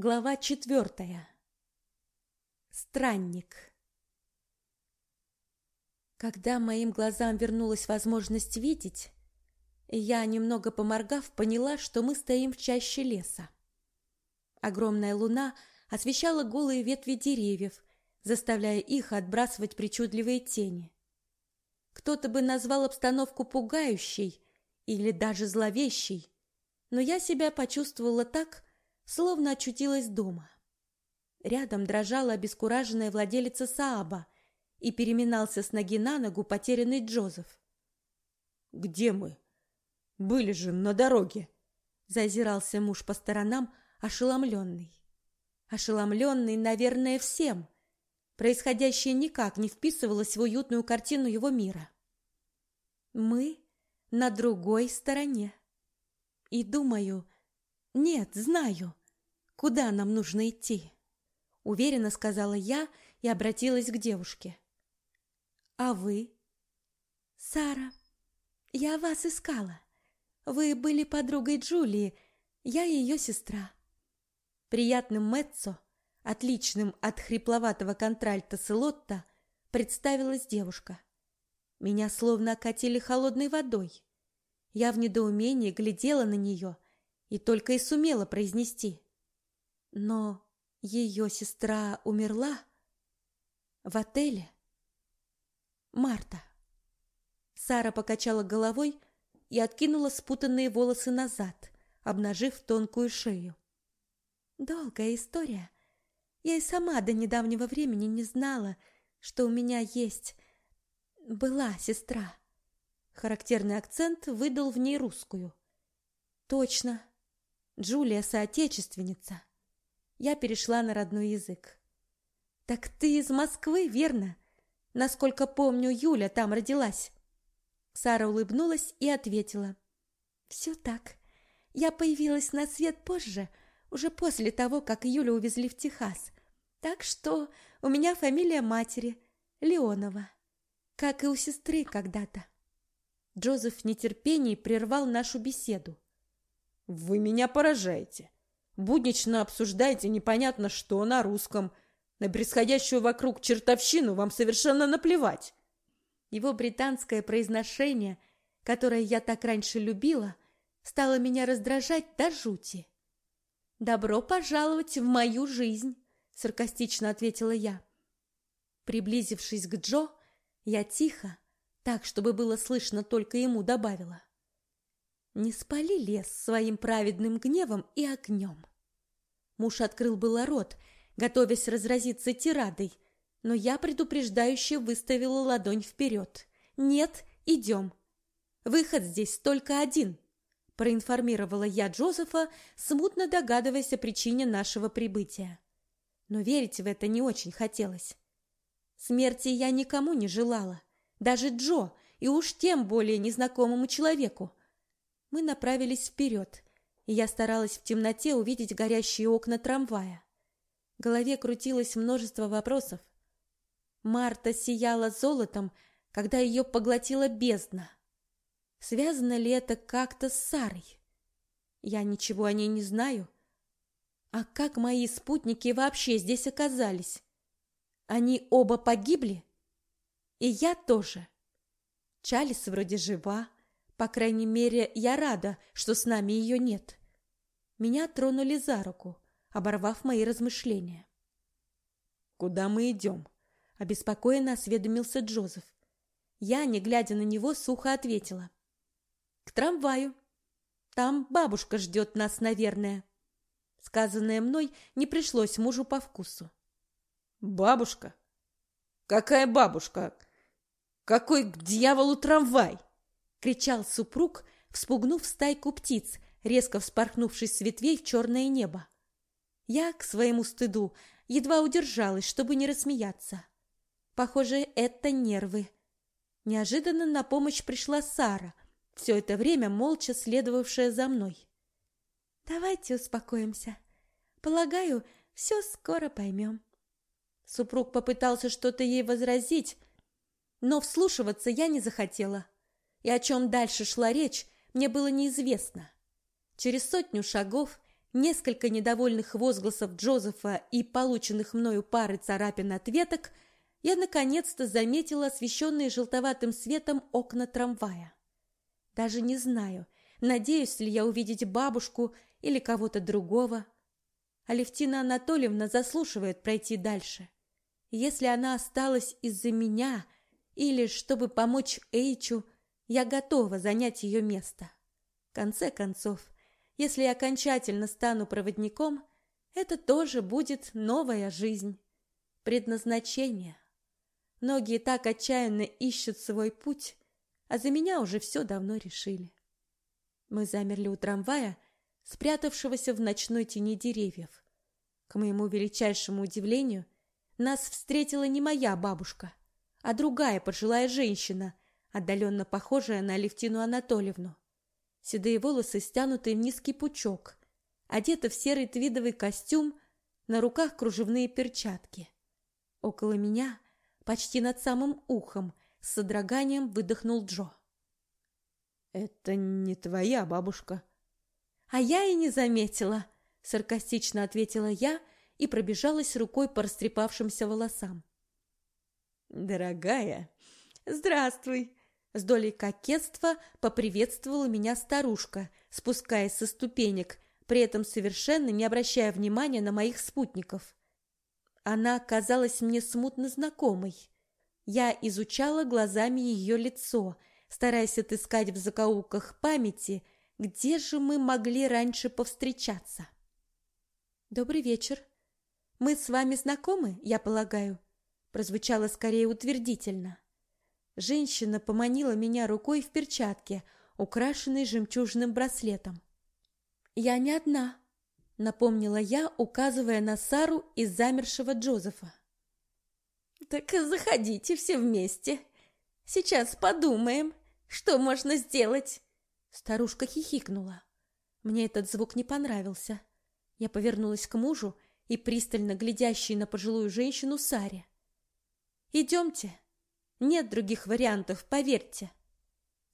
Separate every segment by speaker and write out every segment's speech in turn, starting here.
Speaker 1: Глава четвертая. Странник. Когда моим глазам вернулась возможность видеть, я, немного поморгав, поняла, что мы стоим в чаще леса. Огромная луна освещала голые ветви деревьев, заставляя их отбрасывать причудливые тени. Кто-то бы назвал обстановку пугающей или даже зловещей, но я себя почувствовала так, словно очутилась дома. Рядом дрожала обескураженная владелица Сааба и переминался с ноги на ногу потерянный Джозеф.
Speaker 2: «Где мы? Были же на дороге!»
Speaker 1: Зазирался муж по сторонам, ошеломленный. Ошеломленный, наверное, всем. Происходящее никак не вписывалось в уютную картину его мира. Мы на другой стороне. И думаю, нет, знаю, Куда нам нужно идти? Уверенно сказала я и обратилась к девушке. А вы? Сара, я вас искала. Вы были подругой Джулии, я ее сестра. Приятным Мэтцо, отличным от хрипловатого контральта Селотта, представилась девушка. Меня словно окатили холодной водой. Я в недоумении глядела на нее и только и сумела произнести: но ее сестра умерла в отеле. Марта. Сара покачала головой и откинула спутанные волосы назад, обнажив тонкую шею. Долгая история. Я и сама до недавнего времени не знала, что у меня есть была сестра. Характерный акцент выдал в ней русскую. Точно. Джулия соотечественница я перешла на родной язык. Так ты из Москвы, верно? Насколько помню, Юля там родилась. Сара улыбнулась и ответила: «Все так. Я появилась на свет позже, уже после того, как Юлю увезли в Техас. Так что у меня фамилия матери Леонова, как и у сестры когда-то. Джозеф в нетерпении прервал нашу беседу.
Speaker 2: Вы меня поражаете. Буднично обсуждаете непонятно что на русском. На происходящую вокруг чертовщину вам совершенно наплевать.
Speaker 1: Его британское произношение, которое я так раньше любила, стало меня раздражать до жути. «Добро пожаловать в мою жизнь», — саркастично ответила я. Приблизившись к Джо, я тихо, так, чтобы было слышно только ему, добавила. «Не спали лес своим праведным гневом и огнем». Муж открыл было рот, готовясь разразиться тирадой, но я предупреждающе выставила ладонь вперед. «Нет, идем. Выход здесь только один», — проинформировала я Джозефа, смутно догадываясь о причине нашего прибытия. Но верить в это не очень хотелось. Смерти я никому не желала, даже Джо, и уж тем более незнакомому человеку. Мы направились вперед, и я старалась в темноте увидеть горящие окна трамвая. В голове крутилось множество вопросов. Марта сияла золотом, когда ее поглотила бездна. Связано ли это как-то с Сарой? Я ничего о ней не знаю. А как мои спутники вообще здесь оказались? Они оба погибли? И я тоже. Чалис вроде жива, по крайней мере, я рада, что с нами ее нет. Меня тронули за руку, оборвав мои размышления.
Speaker 2: «Куда мы идем?»
Speaker 1: — обеспокоенно осведомился Джозеф. Я, не глядя на него, сухо ответила. «К трамваю. Там бабушка ждет нас, наверное». Сказанное мной не пришлось мужу по вкусу.
Speaker 2: «Бабушка? Какая бабушка? Какой к дьяволу трамвай?»
Speaker 1: — кричал супруг, вспугнув стайку птиц, резко вспорхнувшись с ветвей в черное небо. Я, к своему стыду, едва удержалась, чтобы не рассмеяться. Похоже, это нервы. Неожиданно на помощь пришла Сара, все это время молча следовавшая за мной. «Давайте успокоимся. Полагаю, все скоро поймем». Супруг попытался что-то ей возразить, но вслушиваться я не захотела. И о чем дальше шла речь, мне было неизвестно. Через сотню шагов, несколько недовольных возгласов Джозефа и полученных мною пары царапин от веток, я наконец-то заметила освещенные желтоватым светом окна трамвая. Даже не знаю, надеюсь ли я увидеть бабушку или кого-то другого. Алевтина Анатольевна заслушивает пройти дальше. Если она осталась из-за меня или чтобы помочь Эйчу, я готова занять ее место. В конце концов, если я окончательно стану проводником, это тоже будет новая жизнь, предназначение. Многие так отчаянно ищут свой путь, а за меня уже все давно решили. Мы замерли у трамвая, спрятавшегося в ночной тени деревьев. К моему величайшему удивлению, нас встретила не моя бабушка, а другая пожилая женщина, отдаленно похожая на Алевтину Анатольевну. Седые волосы стянуты в низкий пучок, одета в серый твидовый костюм, на руках кружевные перчатки. Около меня, почти над самым ухом, с содроганием выдохнул Джо.
Speaker 2: «Это не твоя бабушка».
Speaker 1: «А я и не заметила», — саркастично ответила я и пробежалась рукой по растрепавшимся волосам.
Speaker 2: «Дорогая,
Speaker 1: здравствуй!» С долей кокетства поприветствовала меня старушка, спускаясь со ступенек, при этом совершенно не обращая внимания на моих спутников. Она казалась мне смутно знакомой. Я изучала глазами ее лицо, стараясь отыскать в закоулках памяти, где же мы могли раньше повстречаться. «Добрый вечер. Мы с вами знакомы, я полагаю?» прозвучало скорее утвердительно. Женщина поманила меня рукой в перчатке, украшенной жемчужным браслетом. «Я не одна», — напомнила я, указывая на Сару и замершего Джозефа. «Так заходите все вместе. Сейчас подумаем, что можно сделать». Старушка хихикнула. Мне этот звук не понравился. Я повернулась к мужу и пристально глядящей на пожилую женщину Саре. Идемте. Нет других вариантов, поверьте.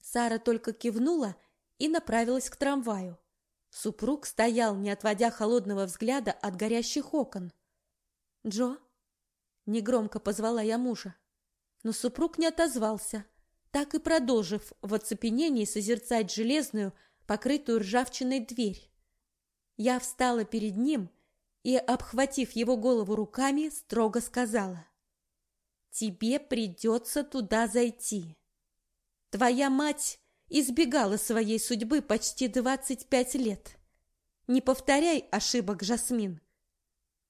Speaker 1: Сара только кивнула и направилась к трамваю. Супруг стоял, не отводя холодного взгляда от горящих окон. «Джо?» Негромко позвала я мужа. Но супруг не отозвался, так и продолжив в оцепенении созерцать железную, покрытую ржавчиной дверь. Я встала перед ним и, обхватив его голову руками, строго сказала — тебе придется туда зайти. Твоя мать избегала своей судьбы почти двадцать пять лет. Не повторяй ошибок, Жасмин.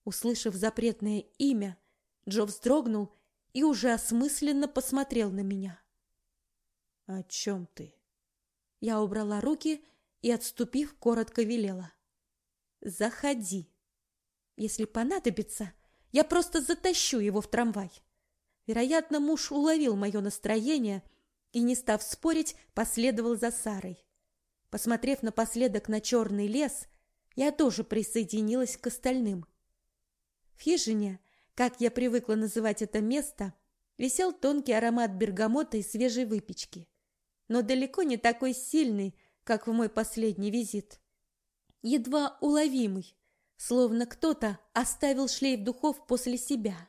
Speaker 1: Услышав запретное имя, Джо вздрогнул и уже осмысленно посмотрел на меня.
Speaker 2: — О чем ты?
Speaker 1: Я убрала руки и, отступив, коротко велела. — Заходи. Если понадобится, я просто затащу его в трамвай. Вероятно, муж уловил мое настроение и, не став спорить, последовал за Сарой. Посмотрев напоследок на черный лес, я тоже присоединилась к остальным. В хижине, как я привыкла называть это место, висел тонкий аромат бергамота и свежей выпечки, но далеко не такой сильный, как в мой последний визит. Едва уловимый, словно кто-то оставил шлейф духов после себя.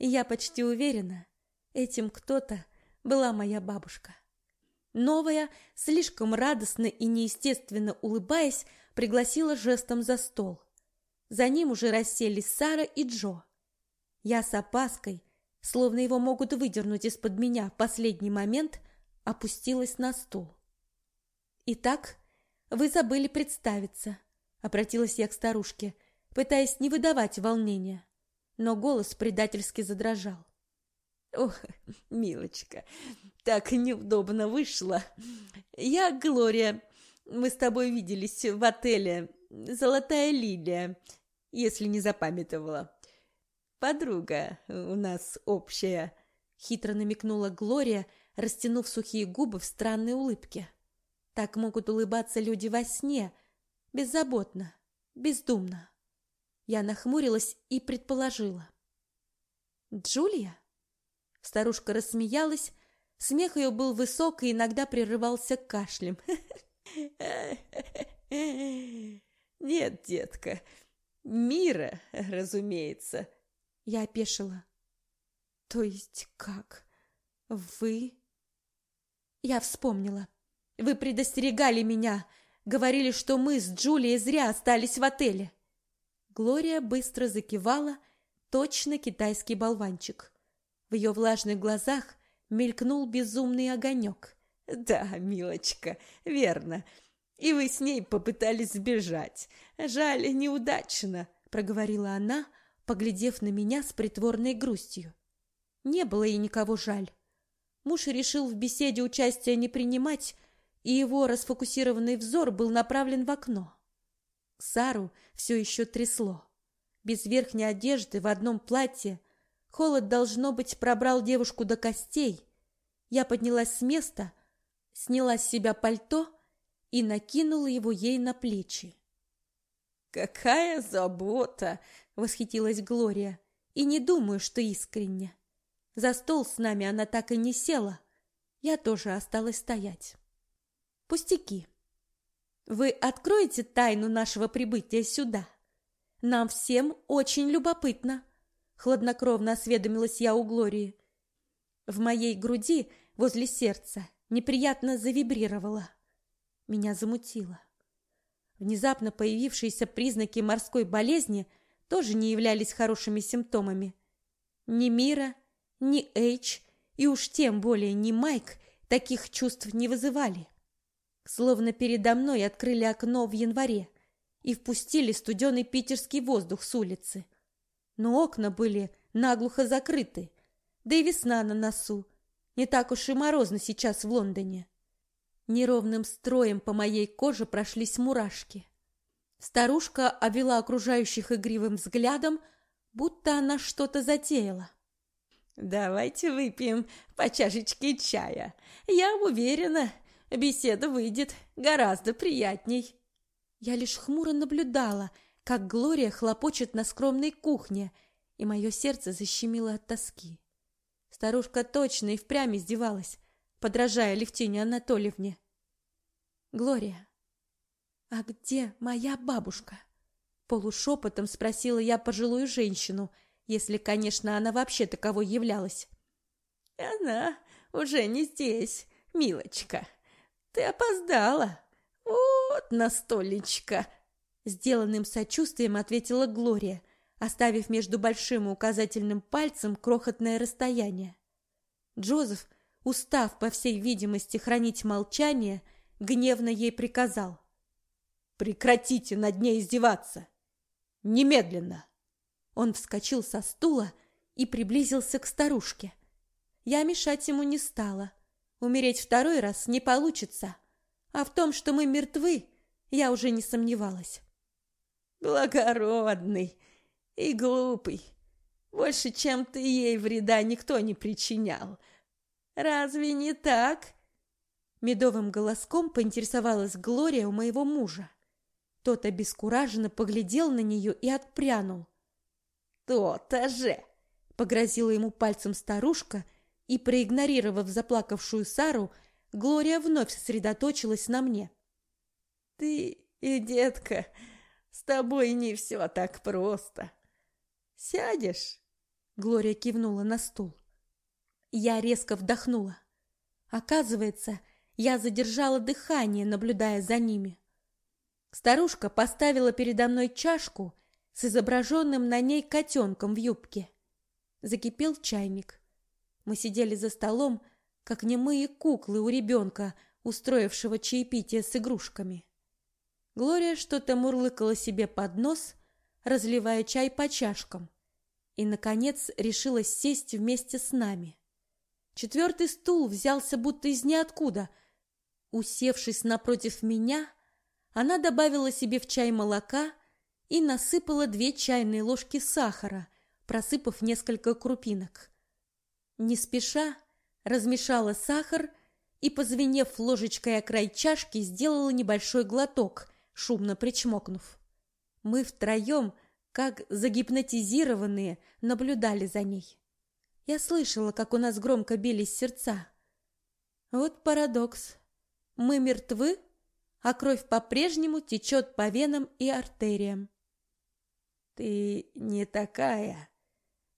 Speaker 1: И я почти уверена, этим кто-то была моя бабушка. Новая, слишком радостно и неестественно улыбаясь, пригласила жестом за стол. За ним уже расселись Сара и Джо. Я с опаской, словно его могут выдернуть из-под меня в последний момент, опустилась на стул. «Итак, вы забыли представиться», — обратилась я к старушке, пытаясь не выдавать волнения но голос предательски задрожал.
Speaker 2: «Ох, милочка, так неудобно вышло. Я Глория. Мы с тобой виделись в отеле «Золотая лилия», если не запамятовала. Подруга у нас общая», — хитро намекнула Глория, растянув сухие губы в странной улыбке. Так могут улыбаться люди во сне, беззаботно, бездумно. Я нахмурилась и предположила. «Джулия?» Старушка рассмеялась. Смех ее был высок и иногда прерывался кашлем. Нет, детка, мира, разумеется.
Speaker 1: Я опешила. То есть как? Вы... Я вспомнила. Вы предостерегали меня, говорили, что мы с Джулией зря остались в отеле. Глория быстро закивала, точно китайский болванчик. В ее влажных глазах мелькнул безумный огонек.
Speaker 2: «Да, милочка, верно. И вы с ней попытались сбежать. Жаль, неудачно», — проговорила она, поглядев на меня с притворной грустью.
Speaker 1: Не было ей никого жаль. Муж решил в беседе участия не принимать, и его расфокусированный взор был направлен в окно. Сару все еще трясло. Без верхней одежды, в одном платье. Холод, должно быть, пробрал девушку до костей. Я поднялась с места, сняла с себя пальто и накинула его ей на плечи.
Speaker 2: «Какая забота!» — восхитилась Глория.
Speaker 1: И не думаю, что искренне. За стол с нами она так и не села. Я тоже осталась стоять. Пустяки. Вы откроете тайну нашего прибытия сюда? Нам всем очень любопытно. Хладнокровно осведомилась я у Глории. В моей груди, возле сердца, неприятно завибрировало. Меня замутило. Внезапно появившиеся признаки морской болезни тоже не являлись хорошими симптомами. Ни Мира, ни Эйч и уж тем более ни Майк таких чувств не вызывали. Словно передо мной открыли окно в январе и впустили студеный питерский воздух с улицы. Но окна были наглухо закрыты, да и весна на носу. Не так уж и морозно сейчас в Лондоне. Неровным строем по моей коже прошлись мурашки. Старушка обвела окружающих игривым взглядом, будто она что-то затеяла.
Speaker 2: «Давайте выпьем по чашечке чая. Я уверена, беседа выйдет гораздо приятней».
Speaker 1: Я лишь хмуро наблюдала, как Глория хлопочет на скромной кухне, и мое сердце защемило от тоски. Старушка точно и впрямь издевалась, подражая Левтине Анатольевне. «Глория, а где моя бабушка?» Полушепотом спросила я пожилую женщину, если, конечно, она вообще таковой являлась.
Speaker 2: «Она уже не здесь, милочка», ты опоздала. Вот настолечко.
Speaker 1: Сделанным сочувствием ответила Глория, оставив между большим и указательным пальцем крохотное расстояние. Джозеф, устав, по всей видимости, хранить молчание, гневно ей приказал.
Speaker 2: «Прекратите над ней издеваться! Немедленно!»
Speaker 1: Он вскочил со стула и приблизился к старушке. Я мешать ему не стала, Умереть второй раз не получится. А в том, что мы мертвы, я уже не сомневалась.
Speaker 2: Благородный и глупый. Больше, чем ты ей вреда никто не причинял. Разве не так?
Speaker 1: Медовым голоском поинтересовалась Глория у моего мужа. Тот обескураженно поглядел на нее и отпрянул.
Speaker 2: «То-то же!» — погрозила ему пальцем старушка — и, проигнорировав заплакавшую Сару, Глория вновь сосредоточилась на мне. «Ты и детка, с тобой не все так просто. Сядешь?»
Speaker 1: Глория кивнула на стул. Я резко вдохнула. Оказывается, я задержала дыхание, наблюдая за ними. Старушка поставила передо мной чашку с изображенным на ней котенком в юбке. Закипел чайник. Мы сидели за столом, как немые куклы у ребенка, устроившего чаепитие с игрушками. Глория что-то мурлыкала себе под нос, разливая чай по чашкам, и, наконец, решила сесть вместе с нами. Четвертый стул взялся будто из ниоткуда. Усевшись напротив меня, она добавила себе в чай молока и насыпала две чайные ложки сахара, просыпав несколько крупинок. Не спеша размешала сахар и, позвенев ложечкой о край чашки, сделала небольшой глоток, шумно причмокнув. Мы втроем, как загипнотизированные, наблюдали за ней. Я слышала, как у нас громко бились сердца. Вот парадокс. Мы мертвы, а кровь по-прежнему течет по венам и артериям.
Speaker 2: Ты не такая,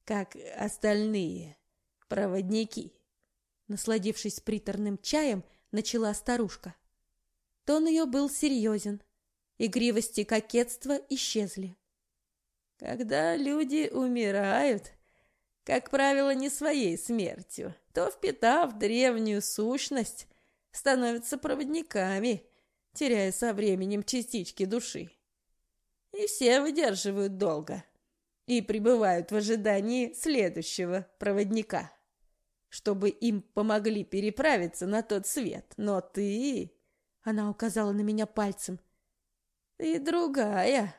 Speaker 2: как остальные проводники.
Speaker 1: Насладившись приторным чаем, начала старушка. Тон ее был серьезен. Игривость и кокетство исчезли.
Speaker 2: Когда люди умирают, как правило, не своей смертью, то, впитав древнюю сущность, становятся проводниками, теряя со временем частички души. И все выдерживают долго и пребывают в ожидании следующего проводника, чтобы им помогли переправиться на тот свет. Но ты,
Speaker 1: она указала на меня пальцем,
Speaker 2: ты другая.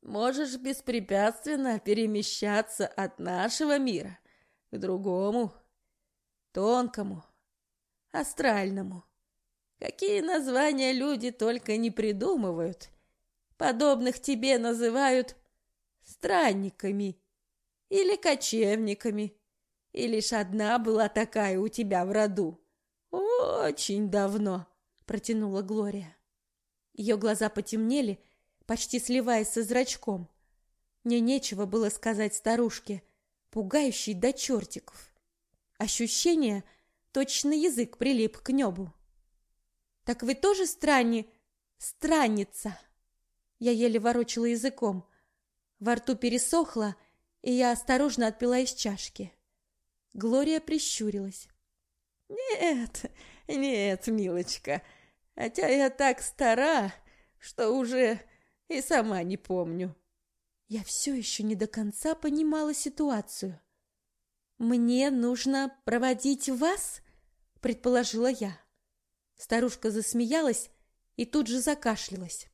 Speaker 2: Можешь беспрепятственно перемещаться от нашего мира к другому, тонкому, астральному. Какие названия люди только не придумывают. Подобных тебе называют странниками или кочевниками. И лишь одна была такая у тебя в роду. Очень давно, протянула Глория.
Speaker 1: Ее глаза потемнели, почти сливаясь со зрачком. Мне нечего было сказать старушке, пугающей до чертиков. Ощущение, точно язык прилип к небу. «Так вы тоже странни... странница?» Я еле ворочала языком. Во рту пересохло, и я осторожно отпила из чашки. Глория прищурилась.
Speaker 2: «Нет, нет, милочка, хотя я так стара, что уже и сама не помню.
Speaker 1: Я все еще не до конца понимала ситуацию. «Мне нужно проводить вас?» — предположила я. Старушка засмеялась и тут же закашлялась.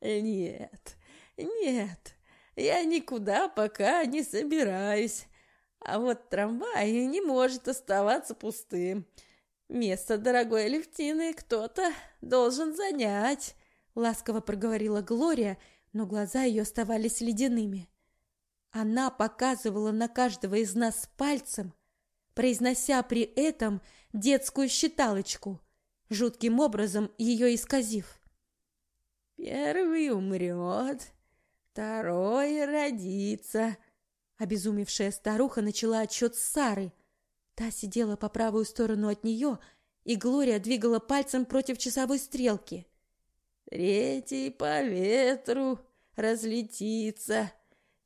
Speaker 2: «Нет, нет, я никуда пока не собираюсь. А вот трамвай не может оставаться пустым. Место дорогой Левтины кто-то должен занять,
Speaker 1: ласково проговорила Глория, но глаза ее оставались ледяными. Она показывала на каждого из нас пальцем, произнося при этом детскую считалочку, жутким образом ее исказив.
Speaker 2: «Первый умрет, второй родится»,
Speaker 1: Обезумевшая старуха начала отчет с Сары, Та сидела по правую сторону от нее, и Глория двигала пальцем против часовой стрелки.
Speaker 2: «Третий по ветру разлетится,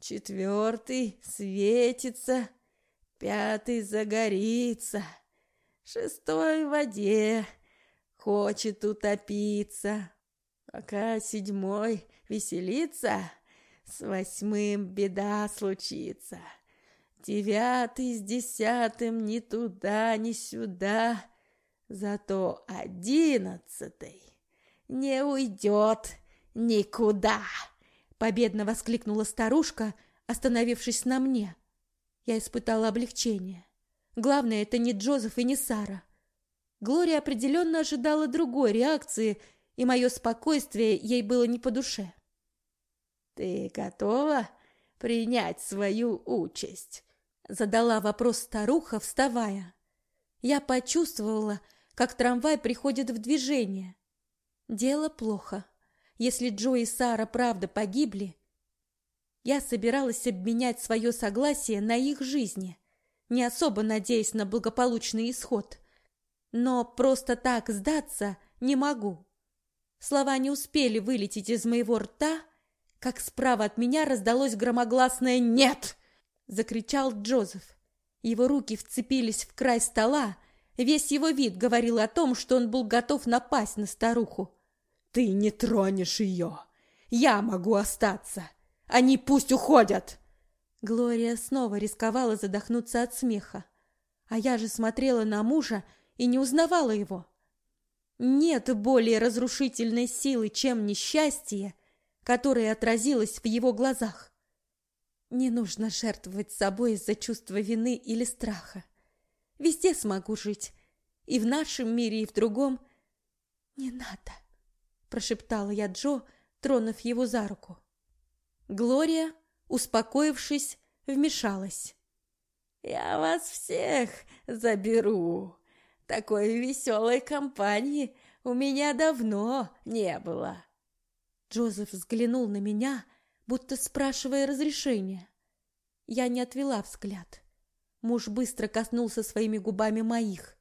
Speaker 2: четвертый светится, пятый загорится, шестой в воде хочет утопиться, пока седьмой веселится, с восьмым беда случится». Девятый с десятым ни туда, ни сюда, зато одиннадцатый не уйдет никуда.
Speaker 1: Победно воскликнула старушка, остановившись на мне. Я испытала облегчение. Главное, это не Джозеф и не Сара. Глория определенно ожидала другой реакции, и мое спокойствие ей было не по душе.
Speaker 2: «Ты готова принять свою участь?»
Speaker 1: Задала вопрос старуха, вставая. Я почувствовала, как трамвай приходит в движение. Дело плохо. Если Джо и Сара правда погибли, я собиралась обменять свое согласие на их жизни, не особо надеясь на благополучный исход. Но просто так сдаться не могу. Слова не успели вылететь из моего рта, как справа от меня раздалось громогласное «Нет!» закричал Джозеф. Его руки вцепились в край стола, весь его вид говорил о том, что он был готов напасть на старуху.
Speaker 2: Ты не тронешь ее. Я могу остаться. Они пусть уходят.
Speaker 1: Глория снова рисковала задохнуться от смеха, а я же смотрела на мужа и не узнавала его. Нет более разрушительной силы, чем несчастье, которое отразилось в его глазах. Не нужно жертвовать собой из-за чувства вины или страха. Везде смогу жить. И в нашем мире, и в другом. Не надо, прошептала я Джо, тронув его за руку. Глория, успокоившись, вмешалась.
Speaker 2: Я вас всех заберу. Такой веселой компании у меня давно не было.
Speaker 1: Джозеф взглянул на меня, будто спрашивая разрешения. Я не отвела взгляд. Муж быстро коснулся своими губами моих.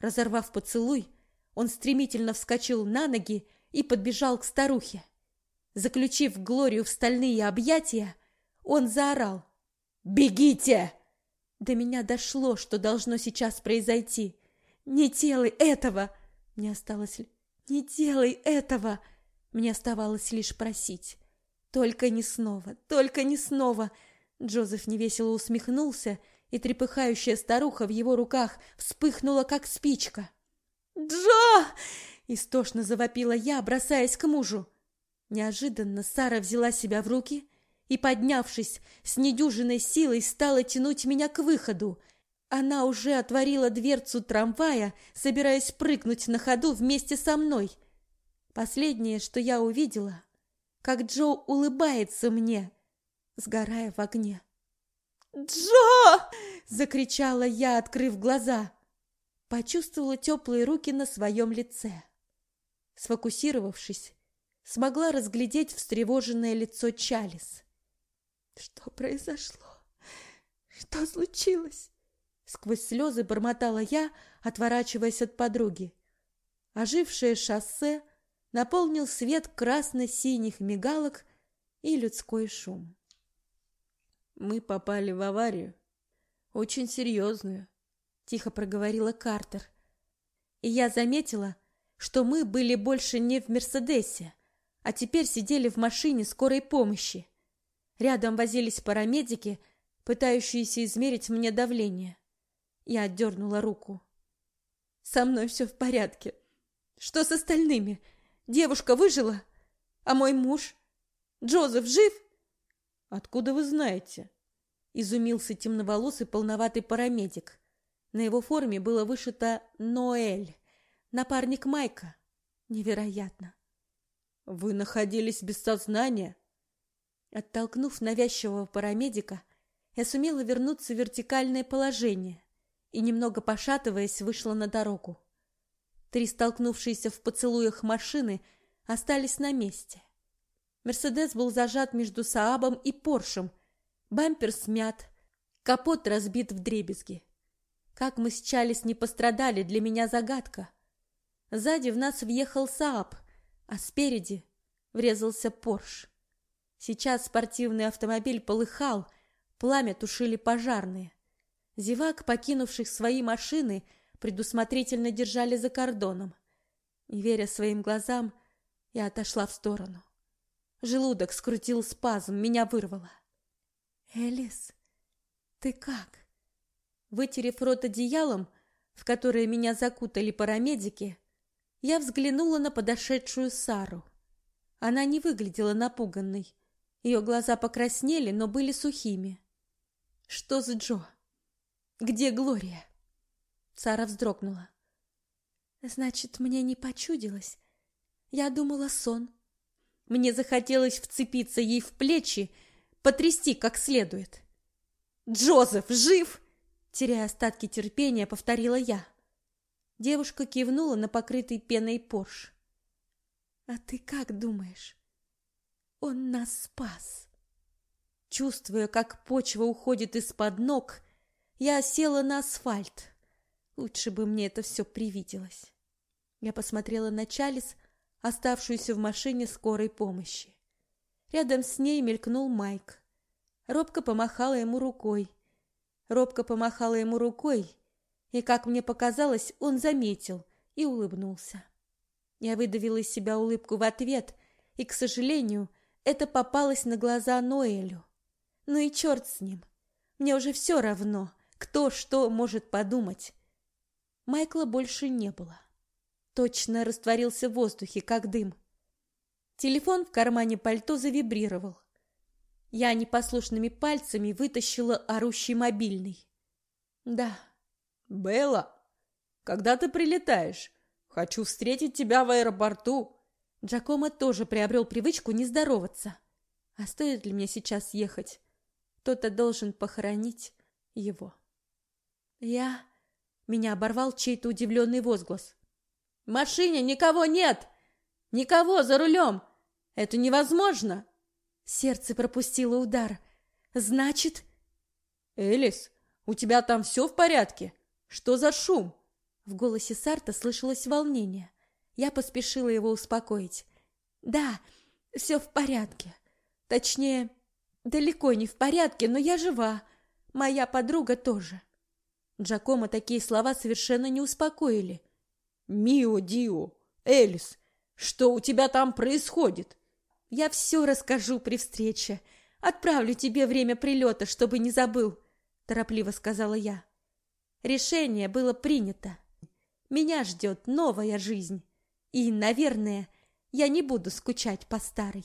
Speaker 1: Разорвав поцелуй, он стремительно вскочил на ноги и подбежал к старухе. Заключив Глорию в стальные объятия, он заорал. «Бегите!» До меня дошло, что должно сейчас произойти. «Не делай этого!» Мне осталось... «Не делай этого!» Мне оставалось лишь просить. «Только не снова! Только не снова!» Джозеф невесело усмехнулся, и трепыхающая старуха в его руках вспыхнула, как спичка. «Джо!» — истошно завопила я, бросаясь к мужу. Неожиданно Сара взяла себя в руки и, поднявшись, с недюжиной силой стала тянуть меня к выходу. Она уже отворила дверцу трамвая, собираясь прыгнуть на ходу вместе со мной. Последнее, что я увидела, как Джо улыбается мне, сгорая в огне. «Джо!» — закричала я, открыв глаза. Почувствовала теплые руки на своем лице. Сфокусировавшись, смогла разглядеть встревоженное лицо Чалис. «Что произошло? Что случилось?» Сквозь слезы бормотала я, отворачиваясь от подруги. Ожившее шоссе наполнил свет красно-синих мигалок и людской шум.
Speaker 2: Мы попали в аварию. Очень серьезную, тихо проговорила Картер.
Speaker 1: И я заметила, что мы были больше не в Мерседесе, а теперь сидели в машине скорой помощи. Рядом возились парамедики, пытающиеся измерить мне давление. Я отдернула руку. Со мной все в порядке. Что с остальными? Девушка выжила? А мой муж? Джозеф жив?
Speaker 2: Откуда вы знаете? Изумился темноволосый полноватый парамедик. На его форме было вышито «Ноэль», напарник Майка. Невероятно. Вы находились без сознания?
Speaker 1: Оттолкнув навязчивого парамедика, я сумела вернуться в вертикальное положение и, немного пошатываясь, вышла на дорогу. Три столкнувшиеся в поцелуях машины остались на месте. Мерседес был зажат между Саабом и Поршем. Бампер смят, капот разбит в дребезги. Как мы с Чалис не пострадали, для меня загадка. Сзади в нас въехал Сааб, а спереди врезался Порш. Сейчас спортивный автомобиль полыхал, пламя тушили пожарные. Зевак, покинувших свои машины, предусмотрительно держали за кордоном. Не веря своим глазам, я отошла в сторону. Желудок скрутил спазм, меня вырвало. «Элис, ты как?» Вытерев рот одеялом, в которое меня закутали парамедики, я взглянула на подошедшую Сару. Она не выглядела напуганной. Ее глаза покраснели, но были сухими. «Что с Джо? Где Глория?» Сара вздрогнула. «Значит, мне не почудилось. Я думала сон. Мне захотелось вцепиться ей в плечи, потрясти как следует. «Джозеф жив!» Теряя остатки терпения, повторила я. Девушка кивнула на покрытый пеной Порш. «А ты как думаешь? Он нас спас!» Чувствуя, как почва уходит из-под ног, я села на асфальт. Лучше бы мне это все привиделось. Я посмотрела на Чалис, оставшуюся в машине скорой помощи. Рядом с ней мелькнул Майк. Робко помахала ему рукой. Робко помахала ему рукой, и, как мне показалось, он заметил и улыбнулся. Я выдавила из себя улыбку в ответ, и, к сожалению, это попалось на глаза Ноэлю. Ну и черт с ним. Мне уже все равно, кто что может подумать. Майкла больше не было точно растворился в воздухе, как дым. Телефон в кармане пальто завибрировал. Я непослушными пальцами вытащила орущий мобильный. Да.
Speaker 2: Белла, когда ты прилетаешь? Хочу встретить тебя в аэропорту.
Speaker 1: Джакомо тоже приобрел привычку не здороваться. А стоит ли мне сейчас ехать? Кто-то должен похоронить его. Я Меня оборвал чей-то удивленный возглас. «В машине никого нет! Никого за рулем! Это невозможно!» Сердце пропустило удар. «Значит...» «Элис, у тебя там все в порядке? Что за шум?» В голосе Сарта слышалось волнение. Я поспешила его успокоить. «Да, все в порядке. Точнее, далеко не в порядке, но я жива. Моя подруга тоже». Джакома такие слова совершенно не успокоили. «Мио Дио, Элис, что у тебя там происходит?» «Я все расскажу при встрече. Отправлю тебе время прилета, чтобы не забыл», — торопливо сказала я. Решение было принято. Меня ждет новая жизнь. И, наверное, я не буду скучать по старой.